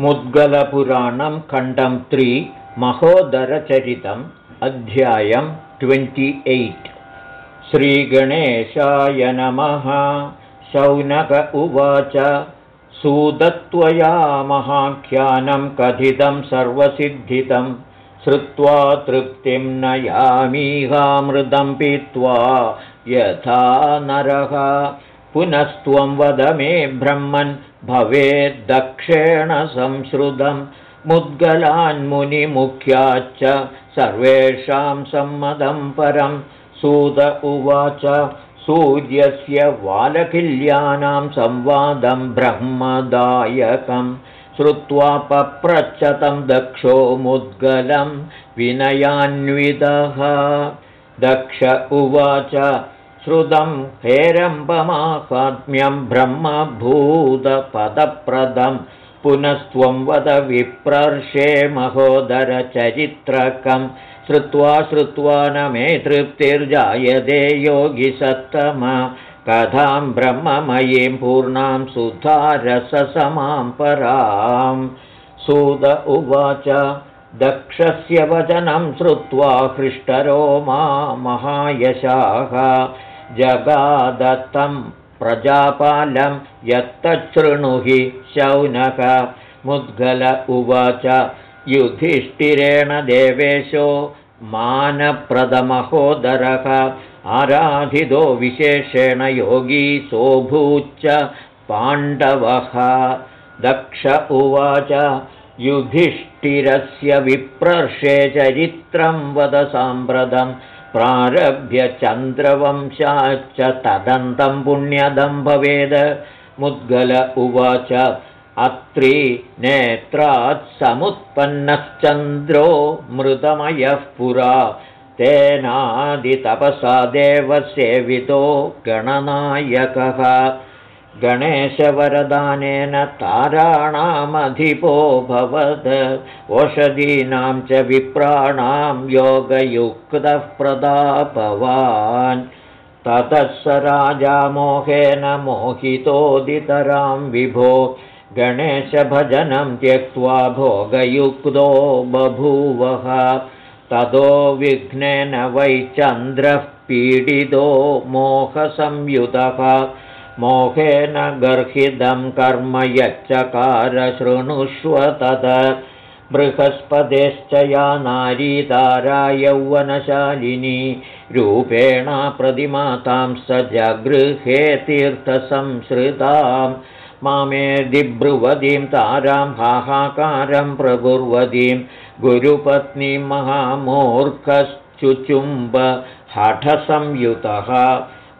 मुद्गलपुराणं खण्डं त्रि महोदरचरितम् अध्यायं twenty eight. श्रीगणेशाय नमः शौनक उवाच। सुदत्वया महाख्यानं कथितं सर्वसिद्धितं श्रुत्वा तृप्तिं नयामीहामृतं पीत्वा यथा नरः पुनस्त्वं वद मे ब्रह्मन् भवेद्दक्षेण संश्रुतं मुद्गलान्मुनिमुख्याच्च सर्वेषां सम्मदं परं। सूत उवाच सूर्यस्य वालकिल्यानां संवादं ब्रह्मदायकं। श्रुत्वा पप्रच्छतं दक्षो मुद्गलं विनयान्वितः। दक्ष उवाच श्रुतं हेरम्बमाहात्म्यं ब्रह्मभूतपदप्रदं पुनस्त्वं वद विप्रर्षे महोदरचरित्रकं। श्रुत्वा श्रुत्वा न मे तृप्तिर्जायते योगिसत्तम कथां ब्रह्ममयीं पूर्णां सुधारससमां परां। सुद उवाच दक्षस्य वचनं श्रुत्वा हृष्टरो मा महायशाः जगादत्तं प्रजापालं यत्तच्छृणुहि शौनक। मुद्गल उवाच युधिष्ठिरेण देवेशो मानप्रदमहोदरः आराधितो विशेषेण योगी सोऽभूच्च पाण्डवः। दक्ष उवाच युधिष्ठिरस्य विप्रर्षे चरित्रं वद साम्प्रतं प्रारभ्य चन्द्रवंशाच्च तदन्तं पुण्यदं भवेद। मुद्गल उवाच अत्री नेत्रात् समुत्पन्नश्चन्द्रो मृतमयः पुरा। तेनादितपसा देवसेवितो गणनायकः गणेशवरदानेन ताराणामधिपो भवद ओषधीनां च विप्राणां योगयुक्तः प्रदापवान् ततः स राजा मोहेन मोहितोदितरां विभो। गणेशभजनं त्यक्त्वा भोगयुक्तो बभूवः। ततो विघ्नेन वै चन्द्रः पीडितो मोहसंयुतः मोहेन गर्हितं कर्म शृणुष्व तद बृहस्पतेश्च या नारीतारा यौवनशालिनी रूपेण प्रतिमातां स जगृहे तीर्थसंश्रितां। मामे दिब्रुवतीं तारां हाहाकारं प्रकुर्वतीं गुरुपत्नीं महामूर्खश्चुचुम्ब हठसंयुतः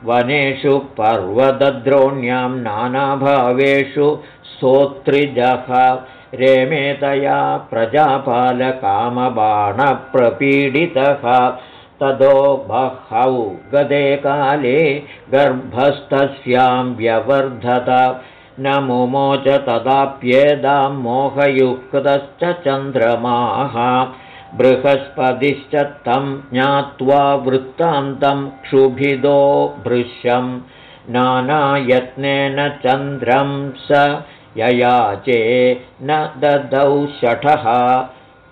वनेषु पर्वतद्रोण्यां नानाभावेषु सोत्रिजः रेमेतया प्रजापालकामबाणप्रपीडितः। ततो बहौ गदे काले गर्भस्थस्यां व्यवर्धत। न मुमोच तदाप्येदां मोहयुक्तश्च चन्द्रमाः बृहस्पतिश्च तं ज्ञात्वा वृत्तान्तं क्षुभिदो भृश्यं नानायत्नेन चन्द्रं स ययाचे न ददौ शठः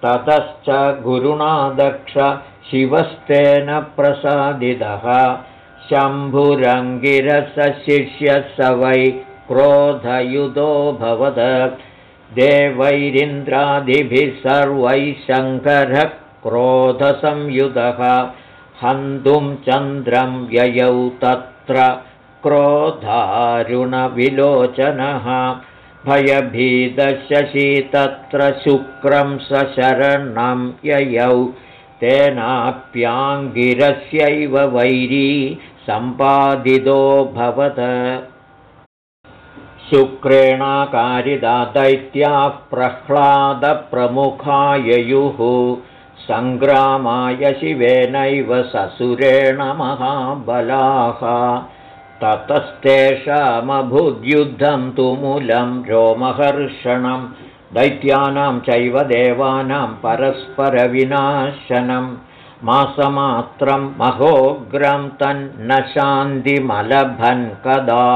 ततश्च गुरुणा दक्ष शिवस्तेन प्रसादितः। शम्भुरङ्गिरसशिष्यः स वै क्रोधयुधो भवद देवैरिन्द्रादिभिः सर्वैः शङ्करः क्रोधसंयुधः। हन्तुं चन्द्रं ययौ तत्र क्रोधारुणविलोचनः। भयभीदशशी तत्र शुक्रं सशरणं ययौ। तेनाप्याङ्गिरस्यैव वैरी सम्पादितो भवत शुक्रेणाकारिदा दैत्याः प्रह्लादप्रमुखाययुः सङ्ग्रामाय शिवेनैव ससुरेण महाबलाः ततस्तेषामभुद्युद्धं तुमुलं रोमहर्षणं दैत्यानां चैव देवानां परस्परविनाशनं मासमात्रं महोग्रं तन्न शान्तिमलभन् कदा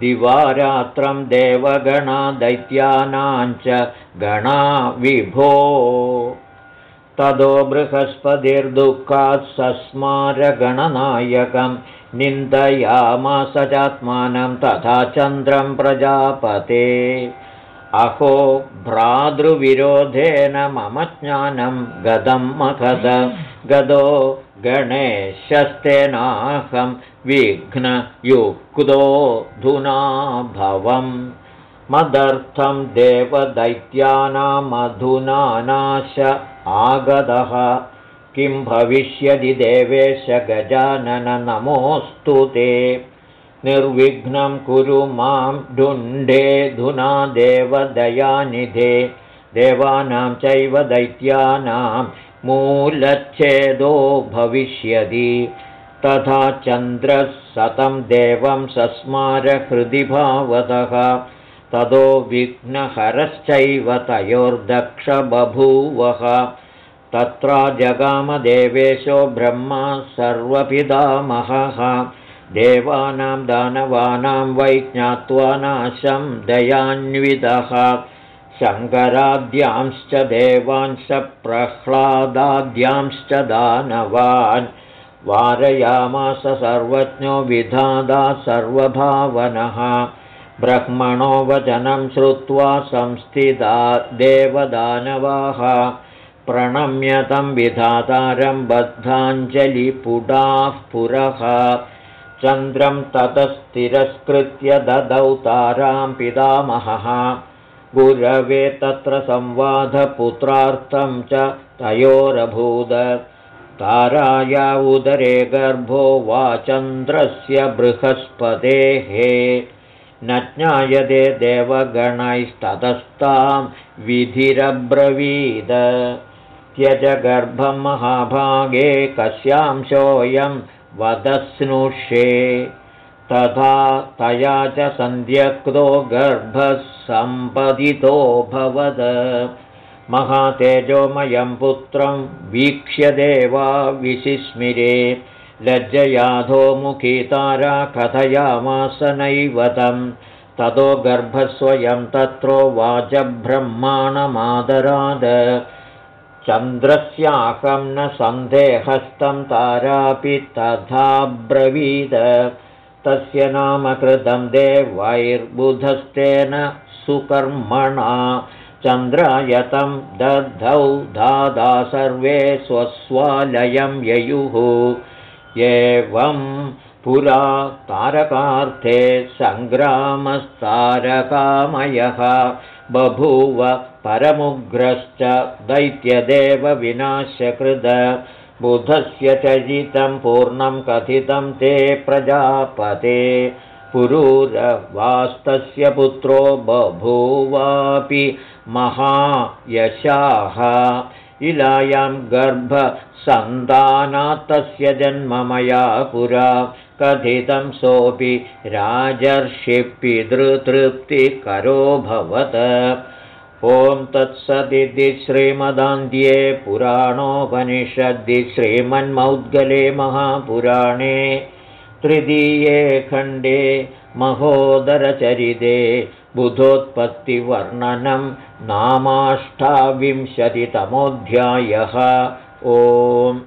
दिवारात्रं देवगणा दैत्यानाञ्च गणा विभो। तदो बृहस्पतिर्दुःखात् सस्मारगणनायकं निन्दयामास चात्मानं तथा चन्द्रं प्रजापते। अहो भ्रातृविरोधेन मम ज्ञानं गदं मखद। गदो गणेशस्तेनाहं विघ्नयुक्तोऽधुना भवम् मदर्थं देवदैत्यानामधुना नाश आगतः। किं भविष्यति देवेश गजानन नमोऽस्तु ते। निर्विघ्नं कुरु मां धुना देवदयानिधे। देवानां चैव दैत्यानां मूलच्छेदो भविष्यति। तथा चन्द्रः सतं देवं सस्मारहृदि भावतः ततो विघ्नहरश्चैव तयोर्दक्ष बभूवः तत्र जगामदेवेशो ब्रह्मा सर्वपितामहः। देवानां दानवानां वै ज्ञात्वा नाशं दयान्वितः शङ्कराद्यांश्च देवांश्च प्रह्लादाद्यांश्च दानवान्। वारयामास सर्वज्ञो विधादा सर्वभावनः। ब्रह्मणो वचनं श्रुत्वा संस्थिता देवदानवाः। प्रणम्यतं विधातारं बद्धाञ्जलिपुटाः पुरः। चन्द्रं ततस्तिरस्कृत्य ददौ तारां पितामहः गुरवे तत्र संवादपुत्रार्थं च तयोरभूद। ताराया उदरे गर्भो वा चन्द्रस्य बृहस्पतेः न ज्ञायते देवगणैस्ततस्तां विधिरब्रवीद। त्यज गर्भं महाभागे कस्यांशोऽयं वदस्नुषे तथा तया च सन्ध्यक्तो गर्भः सम्पदितोऽभवद महातेजोमयं पुत्रं वीक्ष्य देवा विशिस्मिरे लज्जयाधो मुखीतारा कथयामास नैव तं ततो गर्भस्वयं तत्रो वाचब्रह्माणमादराद चन्द्रस्याकं न सन्देहस्तं तारापि तथा ब्रवीद तस्य नामकृतं देवैर्बुधस्तेन सुकर्मणा। चन्द्रायतं दद्धौ दादा सर्वे स्वस्वालयं ययुः। एवं पुरा तारकार्थे सङ्ग्रामस्तारकामयः। बभूव परमुग्रश्च दैत्यदेवविनाशकृद बुधस्य चरितं पूर्णं कथितं ते प्रजापते। पुरूरवास्तस्य पुत्रो बभूवापि महायशाः। इलायां गर्भसन्तानात्तस्य जन्म मया पुरा। कथितं सोऽपि राजर्षिपितृतृप्तिकरो भवत ॐ तत्सदिति श्रीमदान्ध्ये पुराणोपनिषद्दि श्रीमन्मौद्गले महापुराणे तृतीये खण्डे महोदरचरिते बुधोत्पत्तिवर्णनं नामाष्टाविंशतितमोऽध्यायः। ओम्